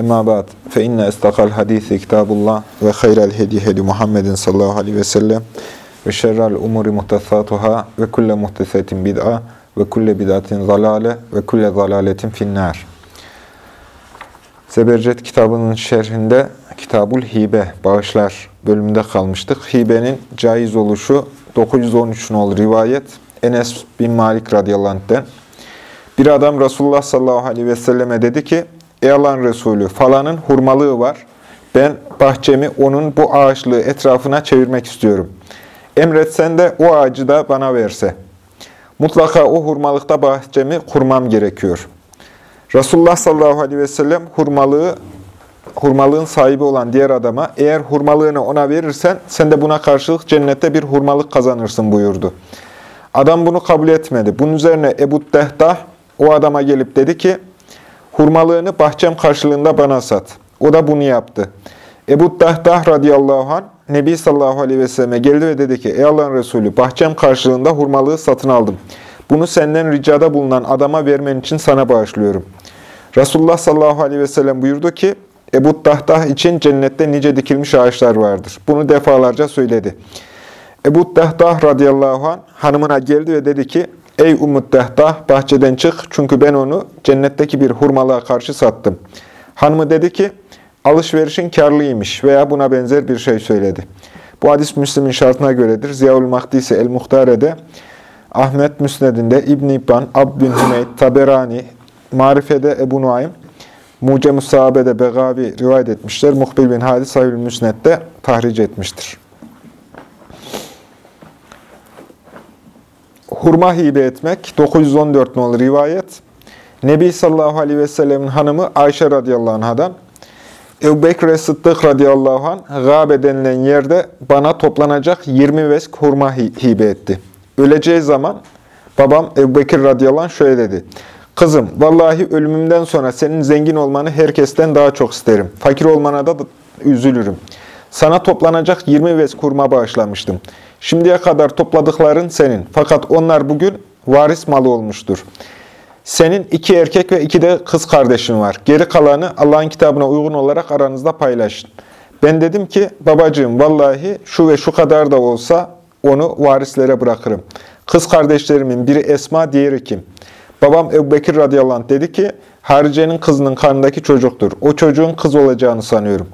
Emma ba'd fe inne istakal hadisi kitabullah ve hayral hedi hedi Muhammedin sallallahu aleyhi ve sellem ve şerrel umuri muhtesatuhâ ve kulle muhtesetin bid'a ve kulle bid'atin zalale ve kulle zalaletin finnâr. Zebercet kitabının şerhinde Kitabul Hibe, bağışlar bölümünde kalmıştık. Hibenin caiz oluşu 913 nol rivayet Enes bin Malik radıyallahu anh'den. Bir adam Resulullah sallallahu aleyhi ve selleme dedi ki, Ey Resulü falanın hurmalığı var. Ben bahçemi onun bu ağaçlığı etrafına çevirmek istiyorum. Emretsen de o ağacı da bana verse. Mutlaka o hurmalıkta bahçemi kurmam gerekiyor. Resulullah sallallahu aleyhi ve sellem hurmalığı, hurmalığın sahibi olan diğer adama eğer hurmalığını ona verirsen sen de buna karşılık cennette bir hurmalık kazanırsın buyurdu. Adam bunu kabul etmedi. Bunun üzerine Ebu Dehdah o adama gelip dedi ki hurmalığını bahçem karşılığında bana sat. O da bunu yaptı. Ebu Dahdah radıyallahu anh Nebi sallallahu aleyhi ve selleme geldi ve dedi ki Ey Allah'ın Resulü bahçem karşılığında hurmalığı satın aldım. Bunu senden ricada bulunan adama vermen için sana bağışlıyorum. Resulullah sallallahu aleyhi ve sellem buyurdu ki Ebu Dahdah için cennette nice dikilmiş ağaçlar vardır. Bunu defalarca söyledi. Ebu Dahdah radıyallahu anh hanımına geldi ve dedi ki Ey Umut Dehdah bahçeden çık çünkü ben onu cennetteki bir hurmalığa karşı sattım. Hanımı dedi ki alışverişin karlıymış veya buna benzer bir şey söyledi. Bu hadis Müslim'in şartına göredir. Ziyaül Mahdisi El-Muhtare'de, Ahmet Müsned'inde, İbn-i İbban, Abdün Hümeyd, Taberani, Marife'de Ebu Nuaym, Mucem-ı Sahabe'de Begavi rivayet etmişler. Muhbil bin Hadis Sahibül Müsned'de tahric etmiştir. Hurma hibe etmek 914 nolu rivayet. Nebi sallallahu aleyhi ve sellemin hanımı Ayşe radıyallahu anhadan Ebu Bekir Sıddık radıyallahu anh gâbe denilen yerde bana toplanacak 20 vesk hurma hibe etti. Öleceği zaman babam Ebu Bekir radıyallahu anh şöyle dedi. Kızım vallahi ölümümden sonra senin zengin olmanı herkesten daha çok isterim. Fakir olmana da üzülürüm. Sana toplanacak 20 vesk hurma bağışlamıştım. Şimdiye kadar topladıkların senin. Fakat onlar bugün varis malı olmuştur. Senin iki erkek ve iki de kız kardeşin var. Geri kalanı Allah'ın kitabına uygun olarak aranızda paylaşın. Ben dedim ki babacığım vallahi şu ve şu kadar da olsa onu varislere bırakırım. Kız kardeşlerimin biri Esma, diğeri kim? Babam Ebu Bekir radıyallahu anh dedi ki Harice'nin kızının karnındaki çocuktur. O çocuğun kız olacağını sanıyorum.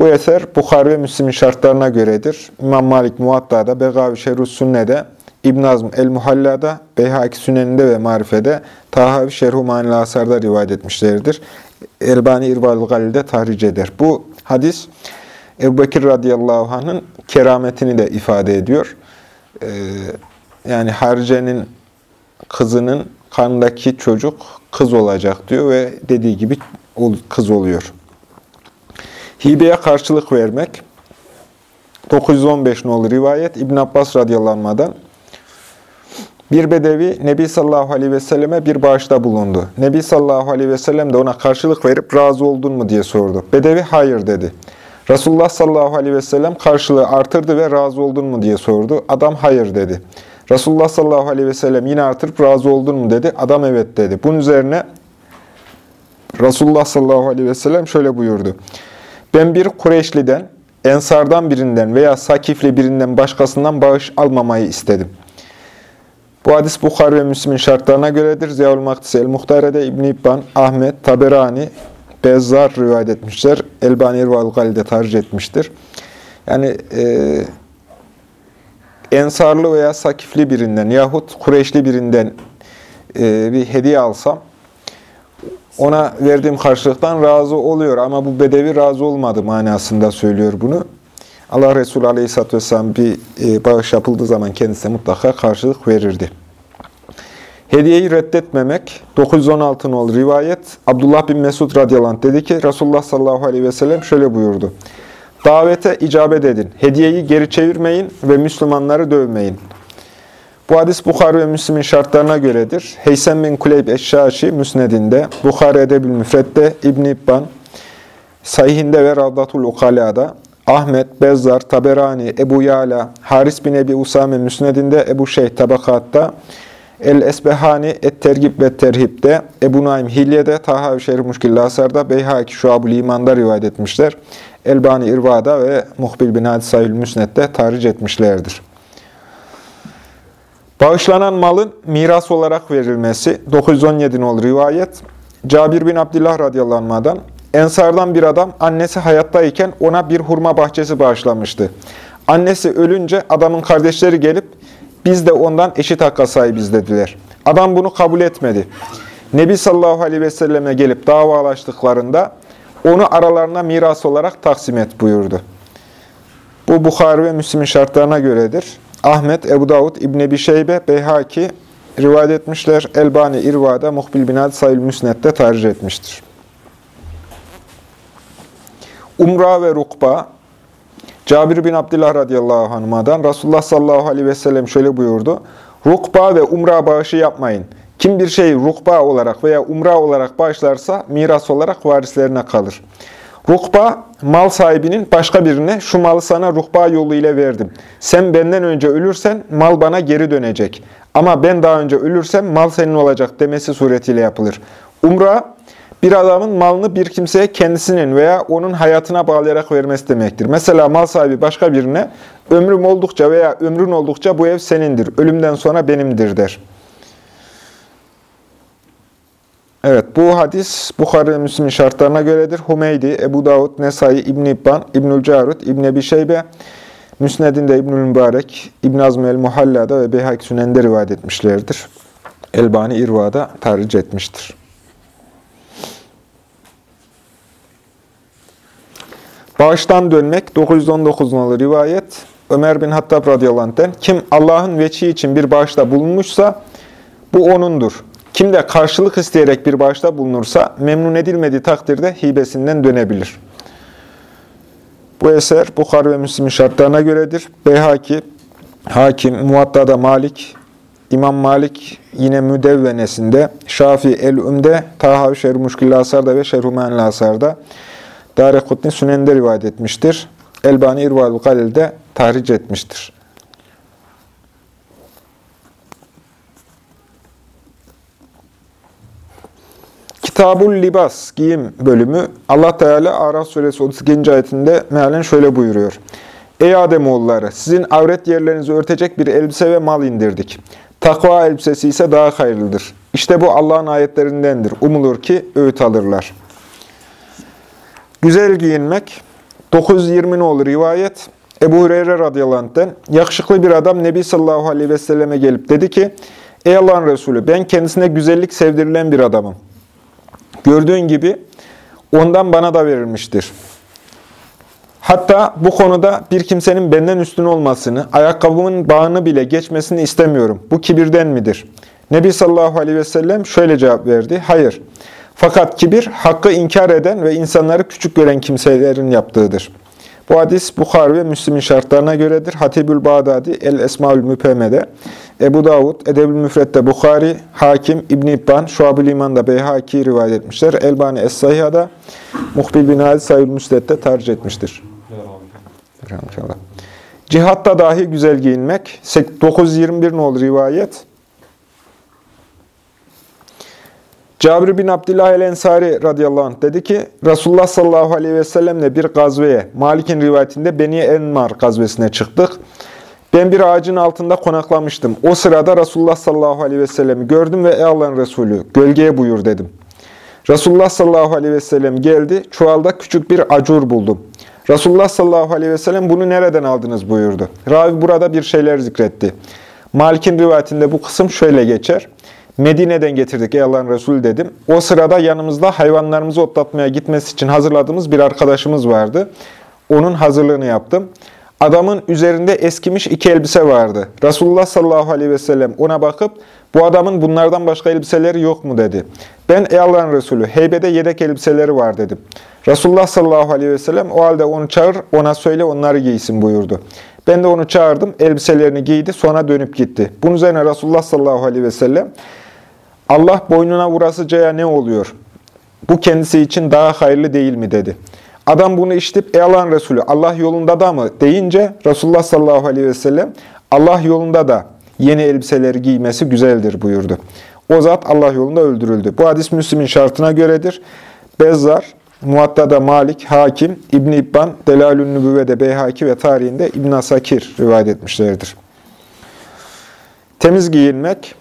Bu eser Bukhari ve Müslim'in şartlarına göredir. İmam Malik Muatta'da, Begavi Şerus Sünne'de, İbn Azm El-Muhalla'da, Beyhaki Sünen'inde ve Marife'de, Tahavi Şerhu Manil Asar'da rivayet etmişlerdir. Elbani İrval Galil'de tahric eder. Bu hadis Ebu Bekir radıyallahu anh'ın kerametini de ifade ediyor. Ee, yani Harice'nin kızının karnındaki çocuk kız olacak diyor ve dediği gibi kız oluyor. Hibeye karşılık vermek 915 nolu rivayet İbn Abbas radıyallahu anh'dan bir bedevi Nebi sallallahu aleyhi ve selleme bir bağışta bulundu. Nebi sallallahu aleyhi ve sellem de ona karşılık verip razı oldun mu diye sordu. Bedevi hayır dedi. Resulullah sallallahu aleyhi ve sellem karşılığı artırdı ve razı oldun mu diye sordu. Adam hayır dedi. Resulullah sallallahu aleyhi ve sellem yine artırıp razı oldun mu dedi. Adam evet dedi. Bunun üzerine Resulullah sallallahu aleyhi ve sellem şöyle buyurdu. Ben bir Kureyşliden, Ensardan birinden veya Sakifli birinden başkasından bağış almamayı istedim. Bu hadis Bukhari ve Müslim'in şartlarına göredir. Ziyaül Maktisi El-Muhtare'de İbn İbban, Ahmet, Taberani, Bezzar rivayet etmişler. Elbani İrval Galil'de tercih etmiştir. Yani e, Ensarlı veya Sakifli birinden yahut Kureyşli birinden e, bir hediye alsam, ona verdiğim karşılıktan razı oluyor ama bu bedevi razı olmadı manasında söylüyor bunu. Allah Resulü Aleyhisselatü Vesselam bir e, bağış yapıldığı zaman kendisine mutlaka karşılık verirdi. Hediyeyi reddetmemek, 916 nol rivayet, Abdullah bin Mesud radıyallahu anh dedi ki, Resulullah sallallahu aleyhi ve sellem şöyle buyurdu. Davete icabet edin. Hediyeyi geri çevirmeyin ve Müslümanları dövmeyin. Bu hadis Bukhari ve Müslim'in şartlarına göredir. Heysem bin Kuleyb Eşşaşi Müsned'inde, Bukhari Edebil Müfret'te, İbn İbban, Sayhinde ve Ravdatul Ukala'da, Ahmet, Bezzar, Taberani, Ebu Yala, Haris bin Ebi Usame Müsned'inde, Ebu Şeyh Tabakat'ta, El-Esbehani, Et-Tergib ve Terhib'de, Ebu Naim Hilye'de, Taha Şerif Muşkil Lasar'da, Beyhaki Şuab-ül İman'da rivayet etmişler. Elbani İrva'da ve Muhbil bin Hadisayül Müsned'de tahric etmişlerdir. Bağışlanan malın miras olarak verilmesi 917 nol rivayet. Cabir bin Abdullah radıyallahu Ensardan bir adam annesi hayattayken ona bir hurma bahçesi bağışlamıştı. Annesi ölünce adamın kardeşleri gelip biz de ondan eşit hakka sahibiz dediler. Adam bunu kabul etmedi. Nebi sallallahu aleyhi ve selleme gelip davalaştıklarında onu aralarına miras olarak taksim et buyurdu. Bu Bukhari ve Müslim'in şartlarına göredir. Ahmet, Ebu Davud, İbn Ebi Şeybe, Beyhaki rivayet etmişler. Elbani İrva'da, Muhbil bin Adi Sayül Müsnet'te tercih etmiştir. Umra ve Rukba Cabir bin Abdullah radıyallahu anh'dan Resulullah sallallahu aleyhi ve sellem şöyle buyurdu. Rukba ve umra bağışı yapmayın. Kim bir şeyi rukba olarak veya umra olarak bağışlarsa miras olarak varislerine kalır. Rukba, mal sahibinin başka birine şu malı sana rukba yolu ile verdim. Sen benden önce ölürsen mal bana geri dönecek. Ama ben daha önce ölürsem mal senin olacak demesi suretiyle yapılır. Umra, bir adamın malını bir kimseye kendisinin veya onun hayatına bağlayarak vermesi demektir. Mesela mal sahibi başka birine ömrüm oldukça veya ömrün oldukça bu ev senindir, ölümden sonra benimdir der. Evet, bu hadis Bukhari ve Müslim'in şartlarına göredir. Humeydi, Ebu Davud, Nesai, İbn İbban, İbnül Carut, İbn Ebi Şeybe, Müsned'inde İbnül Mübarek, İbn Azm el-Muhalla'da ve Beyhak Sünen'de rivayet etmişlerdir. Elbani İrva'da tarih etmiştir. Bağıştan dönmek 919 nolu rivayet. Ömer bin Hattab radıyallahu anh'ten kim Allah'ın veçi için bir bağışta bulunmuşsa bu onundur. Kim de karşılık isteyerek bir bağışta bulunursa memnun edilmediği takdirde hibesinden dönebilir. Bu eser Bukhar ve Müslim'in şartlarına göredir. Beyhaki, Hakim, Muvatta'da Malik, İmam Malik yine Müdevvenesinde, Şafii El-Üm'de, Tahavi Şerh-i Asar'da ve Şerh-i Asar'da, Dare Kutni Sünen'de rivayet etmiştir. Elbani İrval Galil'de tahric etmiştir. Kitabul Libas, giyim bölümü Allah Teala Araf suresi 32. ayetinde mealen şöyle buyuruyor. Ey Ademoğulları, sizin avret yerlerinizi örtecek bir elbise ve mal indirdik. Takva elbisesi ise daha hayırlıdır. İşte bu Allah'ın ayetlerindendir. Umulur ki öğüt alırlar. Güzel giyinmek, 920 olur rivayet. Ebu Hureyre radıyallahu anh'ten, yakışıklı bir adam Nebi sallallahu aleyhi ve selleme gelip dedi ki, Ey Allah'ın Resulü, ben kendisine güzellik sevdirilen bir adamım. Gördüğün gibi ondan bana da verilmiştir. Hatta bu konuda bir kimsenin benden üstün olmasını, ayakkabımın bağını bile geçmesini istemiyorum. Bu kibirden midir? Nebi sallallahu aleyhi ve sellem şöyle cevap verdi. Hayır. Fakat kibir, hakkı inkar eden ve insanları küçük gören kimselerin yaptığıdır. Bu hadis Bukhari ve Müslim'in şartlarına göredir. Hatibül Bağdadi El-Esmaül Müpeme'de, Ebu Davud, Edebül Müfret'te Bukhari, Hakim, İbn İbban, Şuab-ı İman'da Beyhaki rivayet etmişler. Elbani Es-Sahiha'da, Muhbil bin Hadi Sayyid Müslet'te tercih etmiştir. Cihatta dahi güzel giyinmek. 921 nol rivayet. Cabir bin Abdullah el-Ensari radıyallahu anh dedi ki, Resulullah sallallahu aleyhi ve sellemle bir gazveye, Malik'in rivayetinde Beni Enmar gazvesine çıktık. Ben bir ağacın altında konaklamıştım. O sırada Resulullah sallallahu aleyhi ve sellemi gördüm ve ey Allah'ın Resulü, gölgeye buyur dedim. Resulullah sallallahu aleyhi ve sellem geldi, çuvalda küçük bir acur buldum. Resulullah sallallahu aleyhi ve sellem bunu nereden aldınız buyurdu. Ravi burada bir şeyler zikretti. Malik'in rivayetinde bu kısım şöyle geçer. Medine'den getirdik ey Allah'ın Resulü dedim. O sırada yanımızda hayvanlarımızı otlatmaya gitmesi için hazırladığımız bir arkadaşımız vardı. Onun hazırlığını yaptım. Adamın üzerinde eskimiş iki elbise vardı. Resulullah sallallahu aleyhi ve sellem ona bakıp bu adamın bunlardan başka elbiseleri yok mu dedi. Ben ey Allah'ın Resulü heybede yedek elbiseleri var dedim. Resulullah sallallahu aleyhi ve sellem o halde onu çağır, ona söyle onları giysin buyurdu. Ben de onu çağırdım, elbiselerini giydi, sonra dönüp gitti. Bunun üzerine Resulullah sallallahu aleyhi ve sellem, Allah boynuna vurasıcaya ne oluyor? Bu kendisi için daha hayırlı değil mi dedi. Adam bunu işitip, ey Allah'ın Resulü Allah yolunda da mı deyince Resulullah sallallahu aleyhi ve sellem, Allah yolunda da yeni elbiseleri giymesi güzeldir buyurdu. O zat Allah yolunda öldürüldü. Bu hadis Müslim'in şartına göredir. Bezzar, Muatta'da Malik, Hakim, İbn İbban, Delalün Nübüvve'de Beyhaki ve tarihinde İbn Asakir rivayet etmişlerdir. Temiz giyinmek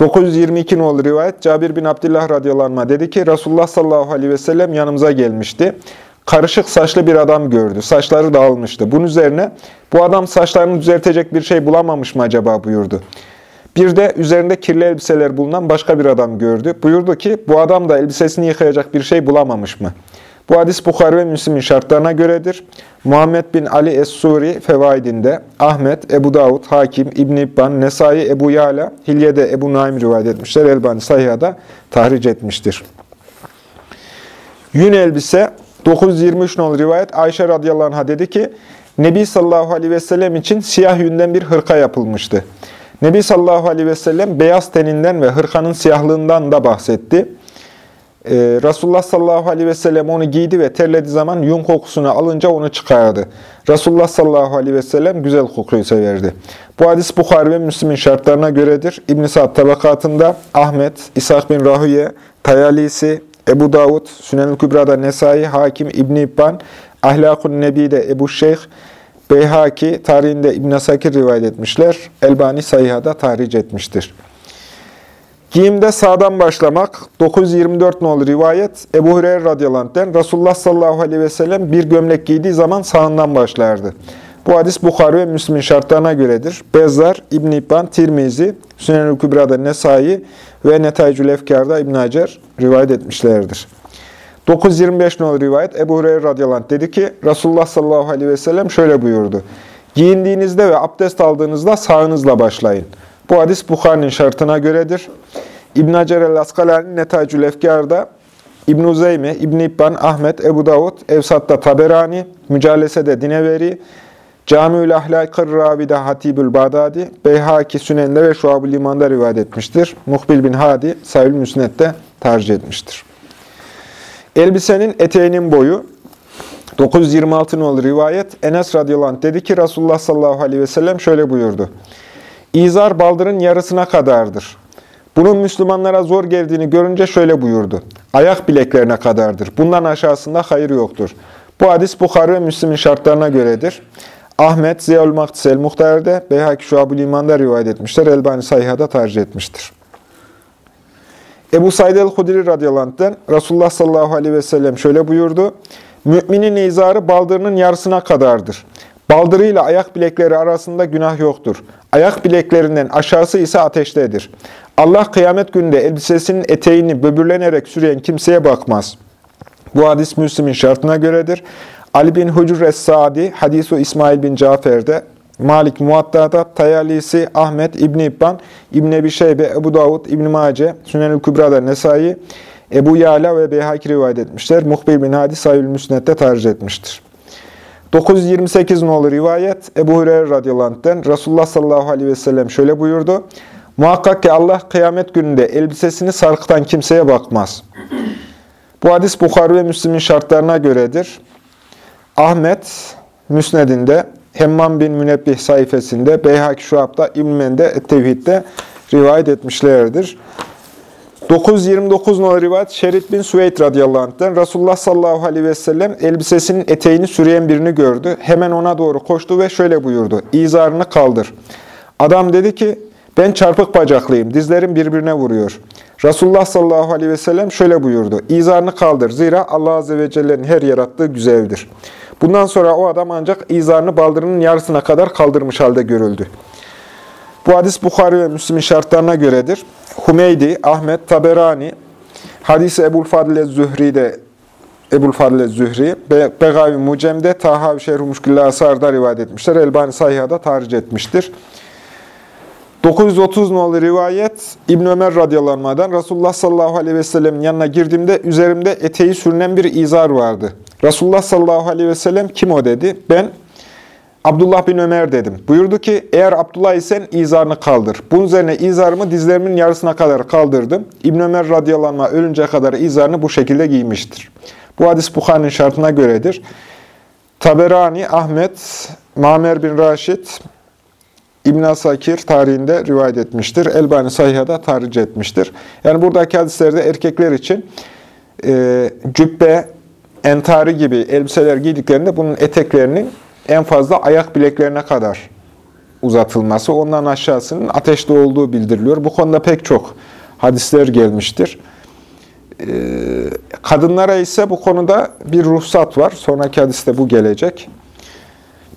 922 nolu rivayet Cabir bin Abdullah radıyallahu anh dedi ki Resulullah sallallahu aleyhi ve sellem yanımıza gelmişti. Karışık saçlı bir adam gördü. Saçları dağılmıştı. Bunun üzerine bu adam saçlarını düzeltecek bir şey bulamamış mı acaba buyurdu. Bir de üzerinde kirli elbiseler bulunan başka bir adam gördü. Buyurdu ki bu adam da elbisesini yıkayacak bir şey bulamamış mı? Bu hadis Bukhari ve Müslim'in şartlarına göredir. Muhammed bin Ali Es-Suri Fevaidinde, Ahmet, Ebu Davud, Hakim, İbn İbban, Nesai, Ebu Yala, Hilye'de Ebu Naim rivayet etmişler. Elbani Sayha'da tahric etmiştir. Yün elbise 923 nolu rivayet Ayşe radıyallahu anh'a dedi ki, Nebi sallallahu aleyhi ve sellem için siyah yünden bir hırka yapılmıştı. Nebi sallallahu aleyhi ve sellem beyaz teninden ve hırkanın siyahlığından da bahsetti. Ee, Resulullah sallallahu aleyhi ve sellem onu giydi ve terlediği zaman yün kokusunu alınca onu çıkardı. Resulullah sallallahu aleyhi ve sellem güzel kokuyu severdi. Bu hadis Bukhari ve Müslim'in şartlarına göredir. İbn-i Sa'd tabakatında Ahmet, İshak bin Rahüye, Tayalisi, Ebu Davud, Sünen-ül Kübra'da Nesai, Hakim, İbn-i İbban, Ahlakun Nebi'de Ebu Şeyh, Beyhaki tarihinde İbn Sakir rivayet etmişler. Elbani Sayıha'da tahric etmiştir. Giyimde sağdan başlamak 924 nolu rivayet Ebu Hureyre radıyallahu Resulullah sallallahu aleyhi ve sellem bir gömlek giydiği zaman sağından başlardı. Bu hadis Bukhari ve Müslim'in şartlarına göredir. Bezzar, İbn İbban, Tirmizi, Sünen-ül Kübra'da Nesai ve Netaycül Efkar'da İbn Hacer rivayet etmişlerdir. 925 nolu rivayet Ebu Hureyre radıyallahu dedi ki Resulullah sallallahu aleyhi ve sellem şöyle buyurdu. Giyindiğinizde ve abdest aldığınızda sağınızla başlayın. Bu hadis Bukhari'nin şartına göredir. İbn Hacer el-Askalani Netacül Efkar'da İbn Zeyme, İbn İbban, Ahmet, Ebu Davud, Evsat'ta Taberani, Mücalese'de Dineveri, Camiül Ahlakır Ravi'de Hatibül Bağdadi, Beyhaki Sünen'de ve Şuab-ı Liman'da rivayet etmiştir. Muhbil bin Hadi, Sayül Müsnet'te tercih etmiştir. Elbisenin eteğinin boyu 926 nolu rivayet Enes radıyallahu dedi ki Resulullah sallallahu aleyhi ve sellem şöyle buyurdu. İzar baldırın yarısına kadardır. Bunun Müslümanlara zor geldiğini görünce şöyle buyurdu. Ayak bileklerine kadardır. Bundan aşağısında hayır yoktur. Bu hadis Bukhari ve Müslim'in şartlarına göredir. Ahmet, Ziyaül Maktisel Muhtar'da, Beyhaki Şuab-ı Liman'da rivayet etmişler. Elbani Sayha'da tercih etmiştir. Ebu Said el-Hudri radıyallahu anh'den Resulullah sallallahu aleyhi ve sellem şöyle buyurdu. Müminin izarı baldırının yarısına kadardır. Baldırıyla ayak bilekleri arasında günah yoktur. Ayak bileklerinden aşağısı ise ateştedir. Allah kıyamet gününde elbisesinin eteğini böbürlenerek süreyen kimseye bakmaz. Bu hadis Müslim'in şartına göredir. Ali bin Hucur Es-Sadi, Hadisu İsmail bin Cafer'de, Malik Muatta'da, Tayalisi, Ahmet, İbn İbban, İbn Ebi Şeybe, Ebu Davud, İbn Mace, Sünenül Kübra'da Nesai, Ebu Yala ve Beyhaki rivayet etmişler. Muhbir bin Hadi Sayül Müsnet'te tercih etmiştir. 928 nolu rivayet Ebu Hureyre radıyallahu anh'den Resulullah sallallahu aleyhi ve sellem şöyle buyurdu. Muhakkak ki Allah kıyamet gününde elbisesini sarkıtan kimseye bakmaz. Bu hadis Bukhari ve Müslim'in şartlarına göredir. Ahmet Müsned'inde, Hemmam bin Münebbih sayfasında, Beyhaki Şuab'da, İbn-i Tevhid'de rivayet etmişlerdir. 929 numaralı rivayet Şerit bin Süveyd radıyallahu anh'ten Resulullah sallallahu aleyhi ve sellem elbisesinin eteğini süreyen birini gördü. Hemen ona doğru koştu ve şöyle buyurdu. İzarını kaldır. Adam dedi ki ben çarpık bacaklıyım. Dizlerim birbirine vuruyor. Resulullah sallallahu aleyhi ve sellem şöyle buyurdu. İzarını kaldır. Zira Allah azze ve celle'nin her yarattığı güzeldir. Bundan sonra o adam ancak izarını baldırının yarısına kadar kaldırmış halde görüldü. Bu hadis Bukhari ve Müslim'in şartlarına göredir. Humeydi, Ahmet, Taberani, hadisi Ebul Fadile Zühri'de Ebul Fadile Zühri, Be Begavi Mucem'de, Tahavi Şerhu Muşkülle Asar'da rivayet etmişler. Elbani Sayha'da tarih etmiştir. 930 nolu rivayet İbn Ömer radıyallahu Resulullah sallallahu aleyhi ve sellemin yanına girdiğimde üzerimde eteği sürünen bir izar vardı. Resulullah sallallahu aleyhi ve sellem kim o dedi. Ben Abdullah bin Ömer dedim. Buyurdu ki eğer Abdullah isen izarını kaldır. Bunun üzerine izarımı dizlerimin yarısına kadar kaldırdım. İbn Ömer radıyallahu anh ölünceye kadar izarını bu şekilde giymiştir. Bu hadis Bukhari'nin şartına göredir. Taberani, Ahmet, Mamer bin Raşid, İbn Asakir tarihinde rivayet etmiştir. Elbani Sahiha'da tarih etmiştir. Yani buradaki hadislerde erkekler için e, cübbe, entari gibi elbiseler giydiklerinde bunun eteklerinin en fazla ayak bileklerine kadar uzatılması, ondan aşağısının ateşli olduğu bildiriliyor. Bu konuda pek çok hadisler gelmiştir. Ee, kadınlara ise bu konuda bir ruhsat var. Sonraki hadiste bu gelecek.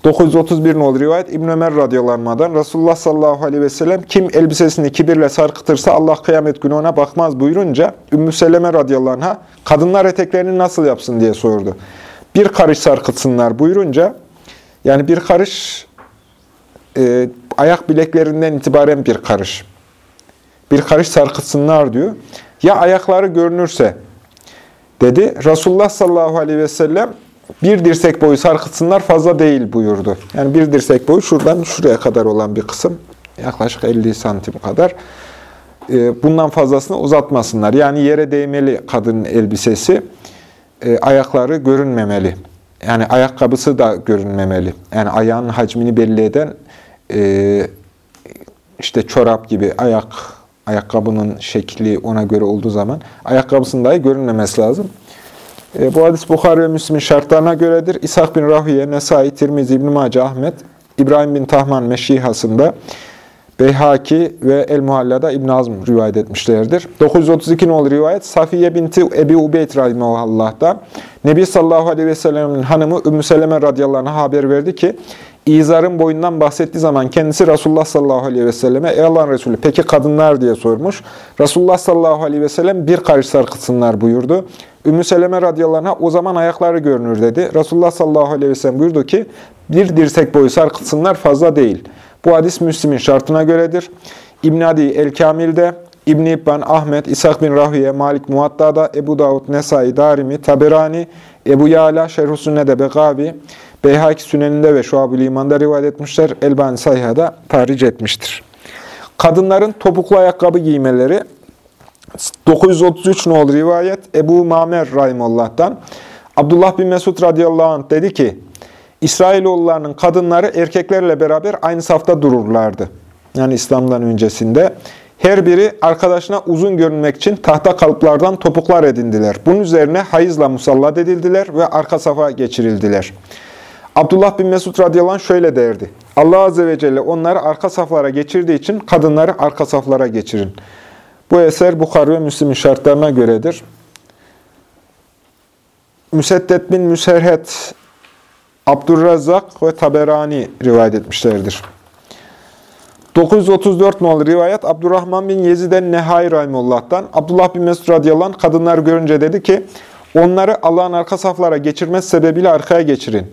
931 nolu rivayet İbn Ömer radıyallahu Resulullah sallallahu aleyhi ve sellem kim elbisesini kibirle sarkıtırsa Allah kıyamet günü ona bakmaz buyurunca Ümmü Seleme radıyallahu kadınlar eteklerini nasıl yapsın diye sordu. Bir karış sarkıtsınlar buyurunca yani bir karış e, ayak bileklerinden itibaren bir karış. Bir karış sarkıtsınlar diyor. Ya ayakları görünürse dedi. Resulullah sallallahu aleyhi ve sellem bir dirsek boyu sarkıtsınlar fazla değil buyurdu. Yani bir dirsek boyu şuradan şuraya kadar olan bir kısım. Yaklaşık 50 santim kadar. E, bundan fazlasını uzatmasınlar. Yani yere değmeli kadının elbisesi. E, ayakları görünmemeli. Yani ayakkabısı da görünmemeli. Yani ayağın hacmini belli eden e, işte çorap gibi ayak ayakkabının şekli ona göre olduğu zaman ayakkabısının dahi görünmemesi lazım. E, bu hadis Bukhari ve Müslim'in şartlarına göredir. İshak bin Rahiye, Nesai, Tirmizi, İbn-i Mace, Ahmet, İbrahim bin Tahman Meşihasında, Beyhaki ve El-Muhalla'da İbn Azm rivayet etmişlerdir. 932 nolu rivayet Safiye binti Ebi Ubeyd Allah'ta Nebi sallallahu aleyhi ve sellem'in hanımı Ümmü Seleme radıyallahu anh'a haber verdi ki İzar'ın boyundan bahsettiği zaman kendisi Resulullah sallallahu aleyhi ve selleme Ey Allah'ın Resulü peki kadınlar diye sormuş. Resulullah sallallahu aleyhi ve sellem bir karış sarkıtsınlar buyurdu. Ümmü Seleme radıyallahu anh'a o zaman ayakları görünür dedi. Resulullah sallallahu aleyhi ve sellem buyurdu ki bir dirsek boyu sarkıtsınlar fazla değil. Bu hadis Müslim'in şartına göredir. İbn Adi el-Kamil'de, İbn İbban, Ahmet, İshak bin Rahiye, Malik Muatta'da, Ebu Davud, Nesai, Darimi, Taberani, Ebu Yala, Şerh-i Sünne'de Begavi, Beyhaki Süneninde ve Şuab-ı İman'da rivayet etmişler. Elbani Sayha'da tarih etmiştir. Kadınların topuklu ayakkabı giymeleri 933 nol rivayet Ebu Mamer Rahimullah'tan. Abdullah bin Mesud radıyallahu anh dedi ki, İsrailoğullarının kadınları erkeklerle beraber aynı safta dururlardı. Yani İslam'dan öncesinde. Her biri arkadaşına uzun görünmek için tahta kalıplardan topuklar edindiler. Bunun üzerine hayızla musallat edildiler ve arka safa geçirildiler. Abdullah bin Mesud radıyallahu anh şöyle derdi. Allah azze ve celle onları arka saflara geçirdiği için kadınları arka saflara geçirin. Bu eser Bukhari ve Müslim'in şartlarına göredir. Müseddet bin Müserhet, Abdurrazzak ve Taberani rivayet etmişlerdir. 934 nolu rivayet Abdurrahman bin Yezid'en Nehai Rahimullah'tan. Abdullah bin Mesud radıyallahu anh kadınlar görünce dedi ki, onları Allah'ın arka saflara geçirmez sebebiyle arkaya geçirin.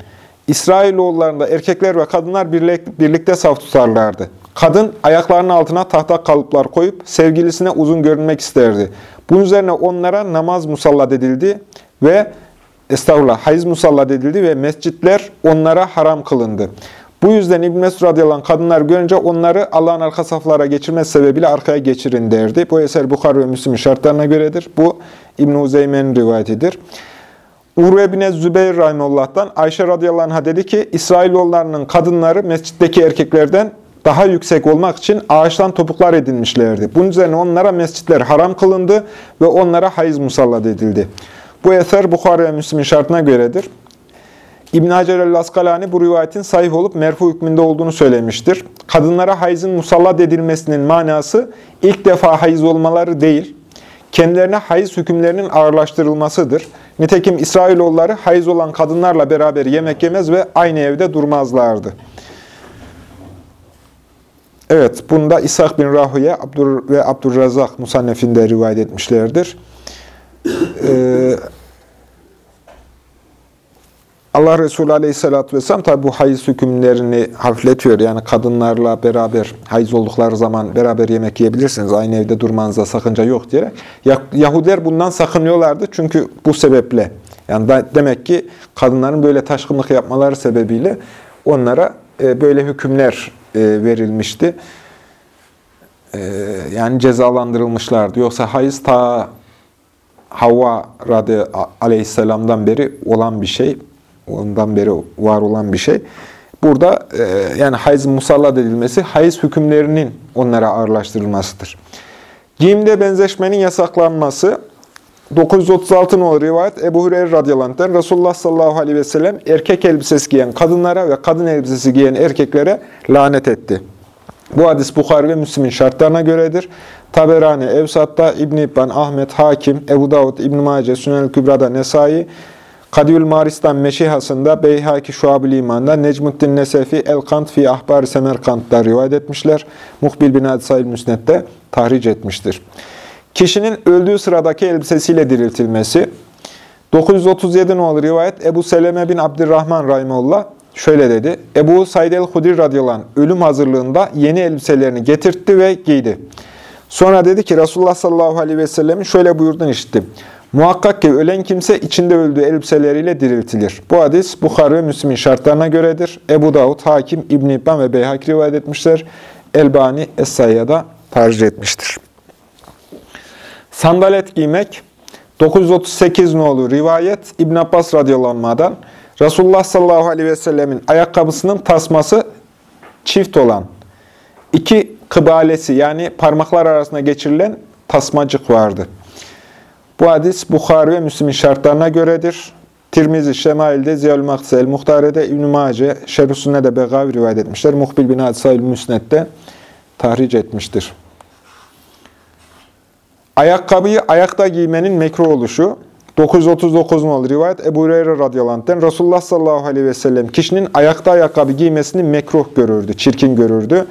İsrailoğullarında erkekler ve kadınlar birlikte saf tutarlardı. Kadın ayaklarının altına tahta kalıplar koyup sevgilisine uzun görünmek isterdi. Bunun üzerine onlara namaz musallat edildi ve estağfurullah hayız musallat edildi ve mescitler onlara haram kılındı. Bu yüzden İbn Mesud kadınlar görünce onları Allah'ın arka saflara geçirmesi sebebiyle arkaya geçirin derdi. Bu eser Bukhar ve Müslim'in şartlarına göredir. Bu İbn-i Uzeymen'in rivayetidir. Urve bin Zübeyir Rahimullah'tan Ayşe radıyallahu anh'a dedi ki İsrailoğullarının kadınları mescitteki erkeklerden daha yüksek olmak için ağaçtan topuklar edinmişlerdi. Bunun üzerine onlara mescitler haram kılındı ve onlara hayız musallat edildi. Bu eser Bukhara ve Müslim'in şartına göredir. İbn Hacer el-Askalani bu rivayetin sahih olup merfu hükmünde olduğunu söylemiştir. Kadınlara hayızın musallat edilmesinin manası ilk defa hayız olmaları değil, kendilerine hayız hükümlerinin ağırlaştırılmasıdır. Nitekim İsrailoğulları hayız olan kadınlarla beraber yemek yemez ve aynı evde durmazlardı. Evet, bunda İshak bin Rahuye Abdur ve Abdurrazak Musannef'inde rivayet etmişlerdir. Ee, Allah Resulü Aleyhisselatü Vesselam tabi bu hayız hükümlerini hafifletiyor. Yani kadınlarla beraber hayız oldukları zaman beraber yemek yiyebilirsiniz. Aynı evde durmanıza sakınca yok diyerek. Yahudiler bundan sakınıyorlardı çünkü bu sebeple Yani da, demek ki kadınların böyle taşkınlık yapmaları sebebiyle onlara e, böyle hükümler verilmişti. E, yani cezalandırılmışlardı. Yoksa hayız ta Havva Radya aleyhisselamdan beri olan bir şey. Ondan beri var olan bir şey. Burada e, yani hayız musallat edilmesi, hayız hükümlerinin onlara ağırlaştırılmasıdır. Giyimde benzeşmenin yasaklanması, 936 numaralı rivayet Ebu Hureyre radıyallahu Resulullah sallallahu aleyhi ve sellem erkek elbisesi giyen kadınlara ve kadın elbisesi giyen erkeklere lanet etti. Bu hadis Bukhari ve Müslim'in şartlarına göredir. Taberani, Evsat'ta, İbn-i İbban, Ahmet, Hakim, Ebu Davud, İbn-i Mace, Sünel Kübra'da, Nesai, Kadiyül Maristan Meşihası'nda, Beyhaki Şuab-ı İman'da, Necmuddin Nesefi, El-Kant fi Ahbar-ı Semerkant'ta rivayet etmişler. Muhbil bin Hadisayil Müsnet'te tahric etmiştir. Kişinin öldüğü sıradaki elbisesiyle diriltilmesi. 937 numaralı rivayet Ebu Seleme bin Abdurrahman Rahimullah şöyle dedi. Ebu Said el-Hudri radıyallahu anh, ölüm hazırlığında yeni elbiselerini getirtti ve giydi. Sonra dedi ki Resulullah sallallahu aleyhi ve sellemin şöyle buyurduğunu işittim. Muhakkak ki ölen kimse içinde öldüğü elbiseleriyle diriltilir. Bu hadis Bukhari ve Müslim'in şartlarına göredir. Ebu Davud, Hakim, İbn-i ve Beyhak rivayet etmişler. Elbani Es-Sayya'da tercih etmiştir. Sandalet giymek 938 nolu rivayet İbn Abbas radıyallahu Resulullah sallallahu aleyhi ve sellemin ayakkabısının tasması çift olan iki kıbalesi yani parmaklar arasında geçirilen tasmacık vardı. Bu hadis Bukhari ve Müslim'in şartlarına göredir. Tirmizi, Şemail'de, Ziyal Maksel, Muhtare'de, İbn-i Mace, Şerh-i de Begavi rivayet etmişler. Muhbil bin Hadisayül Müsnet'te tahric etmiştir. Ayakkabıyı ayakta giymenin mekruh oluşu. 939 nolu rivayet Ebu Hureyre radıyallahu Resulullah sallallahu aleyhi ve sellem kişinin ayakta ayakkabı giymesini mekruh görürdü, çirkin görürdü.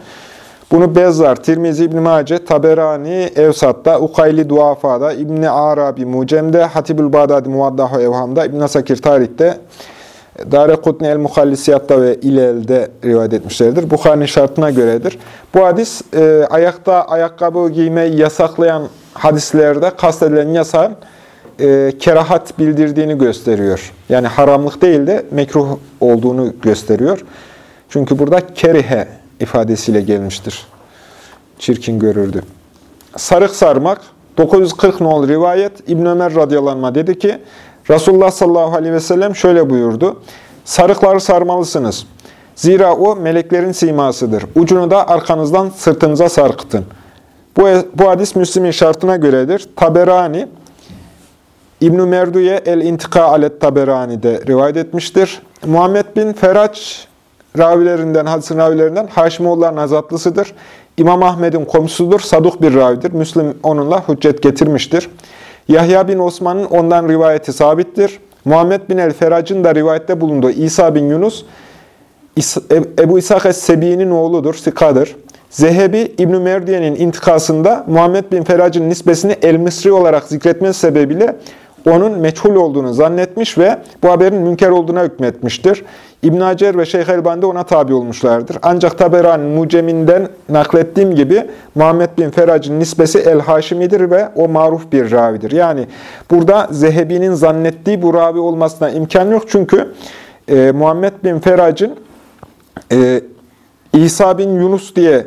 Bunu Bezzar, Tirmizi İbn Mace, Taberani, Evsat'ta, Ukayli Duafa'da, İbn Arabi Mucem'de, Hatibül Bağdadi Muvaddahu Evham'da, İbn Sakir Tarih'te, Dare Kutni El Muhallisiyat'ta ve İlel'de rivayet etmişlerdir. Bukhari'nin şartına göredir. Bu hadis e, ayakta ayakkabı giymeyi yasaklayan hadislerde kastedilen yasağın e, kerahat bildirdiğini gösteriyor. Yani haramlık değil de mekruh olduğunu gösteriyor. Çünkü burada kerihe ifadesiyle gelmiştir. Çirkin görürdü. Sarık sarmak 940 nol rivayet İbn Ömer radıyallahu dedi ki Resulullah sallallahu aleyhi ve sellem şöyle buyurdu. Sarıkları sarmalısınız. Zira o meleklerin simasıdır. Ucunu da arkanızdan sırtınıza sarkıtın. Bu, bu hadis Müslim'in şartına göredir. Taberani, İbn-i Merduye El-İntika Alet Taberani'de rivayet etmiştir. Muhammed bin Feraç ravilerinden, hadisin ravilerinden Haşimoğulların azatlısıdır. İmam Ahmed'in komşusudur, saduk bir ravidir. Müslim onunla hüccet getirmiştir. Yahya bin Osman'ın ondan rivayeti sabittir. Muhammed bin el-Ferac'ın da rivayette bulunduğu İsa bin Yunus, Ebu İshak Es-Sebi'nin oğludur, sikadır. Zehebi İbn-i Merdiye'nin intikasında Muhammed bin Ferac'ın nisbesini El-Misri olarak zikretmesi sebebiyle onun meçhul olduğunu zannetmiş ve bu haberin münker olduğuna hükmetmiştir. İbn Hacer ve Şeyh Elbani ona tabi olmuşlardır. Ancak Taberani'nin Mucem'inden naklettiğim gibi Muhammed bin Ferac'ın nisbesi El-Haşimidir ve o maruf bir ravidir. Yani burada Zehebi'nin zannettiği bu ravi olmasına imkan yok. Çünkü e, Muhammed bin Ferac'ın e, İsa bin Yunus diye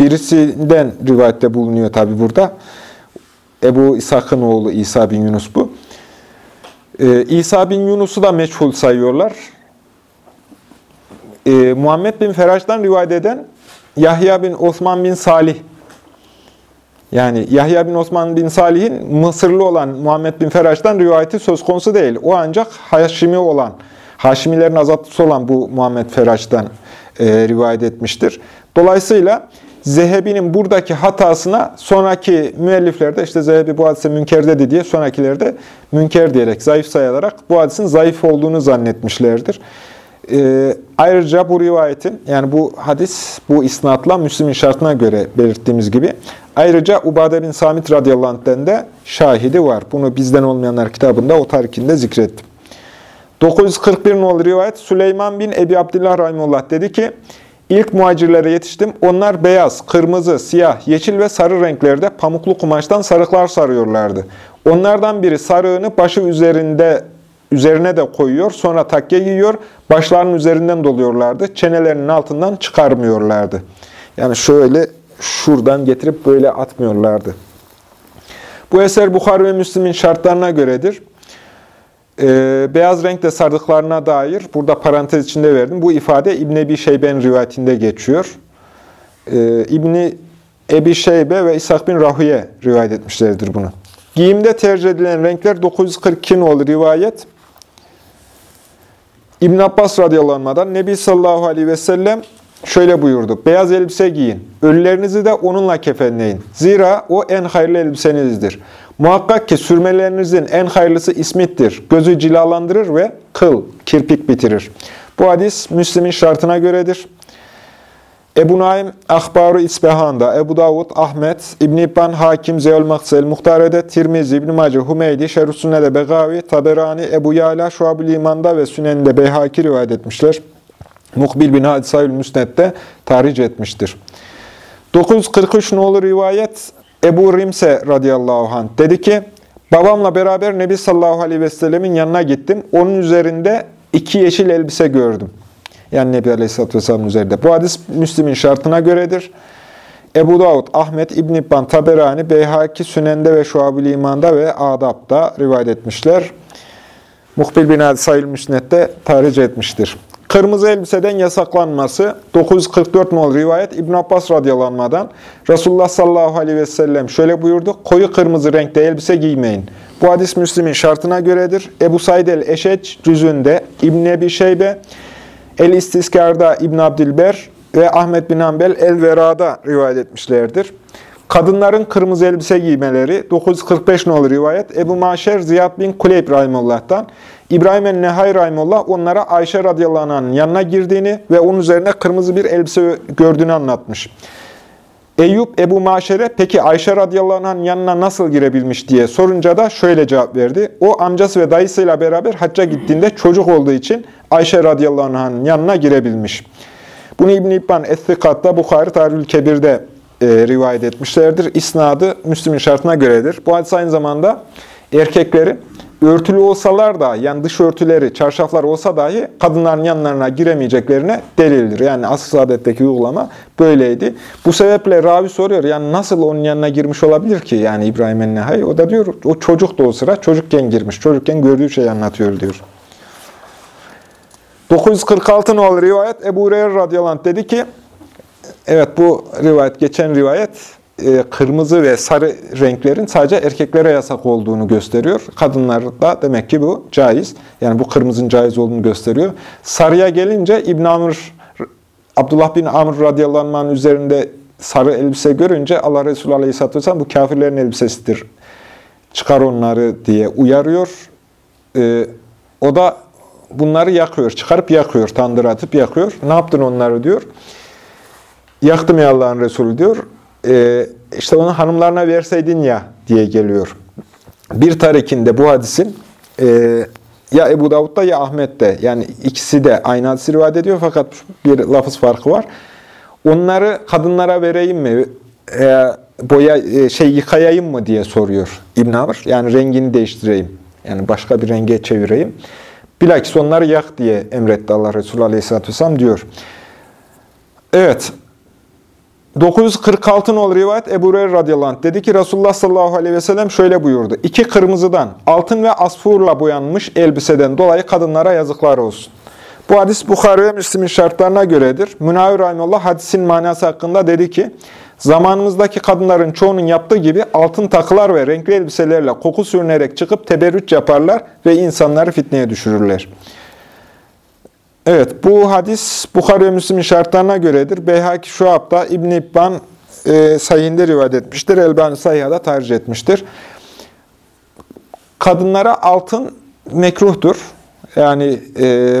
birisinden rivayette bulunuyor tabi burada. Ebu İshak'ın oğlu İsa bin Yunus bu. Ee, İsa bin Yunus'u da meçhul sayıyorlar. Ee, Muhammed bin Feraç'tan rivayet eden Yahya bin Osman bin Salih. Yani Yahya bin Osman bin Salih'in Mısırlı olan Muhammed bin Feraç'tan rivayeti söz konusu değil. O ancak Haşimi olan, Haşimilerin azatlısı olan bu Muhammed Feraç'tan e, rivayet etmiştir. Dolayısıyla Zehebi'nin buradaki hatasına sonraki müelliflerde işte Zehebi bu hadise münker dedi diye sonrakilerde münker diyerek, zayıf sayılarak bu hadisin zayıf olduğunu zannetmişlerdir. Ee, ayrıca bu rivayetin, yani bu hadis, bu isnatla Müslim'in şartına göre belirttiğimiz gibi, ayrıca Ubade bin Samit radıyallahu anh'den de şahidi var. Bunu bizden olmayanlar kitabında o tarikinde zikrettim. 941 nolu rivayet Süleyman bin Ebi Abdillah Rahimullah dedi ki, İlk muhacirlere yetiştim. Onlar beyaz, kırmızı, siyah, yeşil ve sarı renklerde pamuklu kumaştan sarıklar sarıyorlardı. Onlardan biri sarığını başı üzerinde üzerine de koyuyor. Sonra takke giyiyor. Başlarının üzerinden doluyorlardı. Çenelerinin altından çıkarmıyorlardı. Yani şöyle şuradan getirip böyle atmıyorlardı. Bu eser Bukhari ve Müslim'in şartlarına göredir. Ee, beyaz renkte sardıklarına dair, burada parantez içinde verdim. Bu ifade İbn Ebi Şeyben rivayetinde geçiyor. Ee, İbni Ebi Şeybe ve İshak bin Rahuye rivayet etmişlerdir bunu. Giyimde tercih edilen renkler 942 nolu rivayet. İbn Abbas radıyallahu Nebi sallallahu aleyhi ve sellem şöyle buyurdu. Beyaz elbise giyin. Ölülerinizi de onunla kefenleyin. Zira o en hayırlı elbisenizdir. Muhakkak ki sürmelerinizin en hayırlısı ismittir. Gözü cilalandırır ve kıl, kirpik bitirir. Bu hadis Müslim'in şartına göredir. Ebu Naim Ahbaru İsbehan'da, Ebu Davud, Ahmet, İbn İbban, Hakim, Zeyol Maksel, Muhtare'de, Tirmizi, İbn Mace, Hümeydi, Şerhüsünne'de Begavi, Taberani, Ebu Yala, Şuab-ı İman'da ve Sünen'de Beyhaki rivayet etmişler. Muhbil bin Hadisayül Müsned'de tahric etmiştir. 943 nolu rivayet Ebu Rimse radıyallahu anh dedi ki, babamla beraber Nebi sallallahu aleyhi ve sellemin yanına gittim. Onun üzerinde iki yeşil elbise gördüm. Yani Nebi Aleyhisselatü Vesselam'ın üzerinde. Bu hadis Müslim'in şartına göredir. Ebu Davud, Ahmet, İbn İbban, Taberani, Beyhaki, Sünen'de ve Şuab-ül İman'da ve Adab'da rivayet etmişler. Muhbil bin Adi Sayıl Müsnet'te tahric etmiştir. Kırmızı elbiseden yasaklanması 944 nol rivayet İbn Abbas radyalanmadan Resulullah sallallahu aleyhi ve sellem şöyle buyurdu. Koyu kırmızı renkte elbise giymeyin. Bu hadis Müslim'in şartına göredir. Ebu Said el-Eşeç cüzünde İbn Ebi Şeybe El-İstiskar'da İbn Abdilber ve Ahmet bin Hanbel El-Vera'da rivayet etmişlerdir. Kadınların kırmızı elbise giymeleri 945 nolu rivayet Ebu Maşer Ziyad bin Kuleyb Rahimullah'tan İbrahim el-Nehay Rahimullah onlara Ayşe radıyallahu anh'ın yanına girdiğini ve onun üzerine kırmızı bir elbise gördüğünü anlatmış. Eyüp Ebu Maşer'e peki Ayşe radıyallahu anh'ın yanına nasıl girebilmiş diye sorunca da şöyle cevap verdi. O amcası ve dayısıyla beraber hacca gittiğinde çocuk olduğu için Ayşe radıyallahu anh'ın yanına girebilmiş. Bunu İbn-i İbban Es-Sikat'ta Bukhari Tarihül Kebir'de e, rivayet etmişlerdir. İsnadı Müslüm'ün şartına göredir. Bu hadis aynı zamanda erkekleri örtülü olsalar da yani dış örtüleri, çarşaflar olsa dahi kadınların yanlarına giremeyeceklerine delildir. Yani asıl saadetteki uygulama böyleydi. Bu sebeple ravi soruyor yani nasıl onun yanına girmiş olabilir ki yani İbrahim el-Nehay? O da diyor o çocuk da o sıra çocukken girmiş. Çocukken gördüğü şeyi anlatıyor diyor. 946 nolu rivayet Ebu Hureyre radıyallahu anh dedi ki evet bu rivayet geçen rivayet kırmızı ve sarı renklerin sadece erkeklere yasak olduğunu gösteriyor. Kadınlarda demek ki bu caiz. Yani bu kırmızının caiz olduğunu gösteriyor. Sarıya gelince İbn Amr Abdullah bin Amr radıyallahu anh'ın üzerinde sarı elbise görünce Allah Resulü aleyhisselatü vesselam bu kafirlerin elbisesidir. Çıkar onları diye uyarıyor. Ee, o da bunları yakıyor. Çıkarıp yakıyor. Tandır atıp yakıyor. Ne yaptın onları diyor. Yaktım ya Allah'ın Resulü diyor e, işte onu hanımlarına verseydin ya diye geliyor. Bir tarikinde bu hadisin e, ya Ebu Davud'da ya Ahmet'te yani ikisi de aynı hadisi rivayet ediyor fakat bir lafız farkı var. Onları kadınlara vereyim mi? E, boya e, şey yıkayayım mı diye soruyor İbn Amr. Yani rengini değiştireyim. Yani başka bir renge çevireyim. Bilakis onları yak diye emretti Allah Resulü Aleyhisselatü Vesselam diyor. Evet, 946 nol rivayet Ebu Hureyre radıyallahu dedi ki Resulullah sallallahu aleyhi ve sellem şöyle buyurdu. İki kırmızıdan, altın ve asfurla boyanmış elbiseden dolayı kadınlara yazıklar olsun. Bu hadis Bukhari ve Müslim'in şartlarına göredir. Münavir Rahimullah hadisin manası hakkında dedi ki, zamanımızdaki kadınların çoğunun yaptığı gibi altın takılar ve renkli elbiselerle koku sürünerek çıkıp teberrüç yaparlar ve insanları fitneye düşürürler. Evet, bu hadis Bukhari ve Müslim'in şartlarına göredir. Beyhaki Şuab'da İbn İbban e, sayhinde rivayet etmiştir. Elbani sayhada tercih etmiştir. Kadınlara altın mekruhtur. Yani e,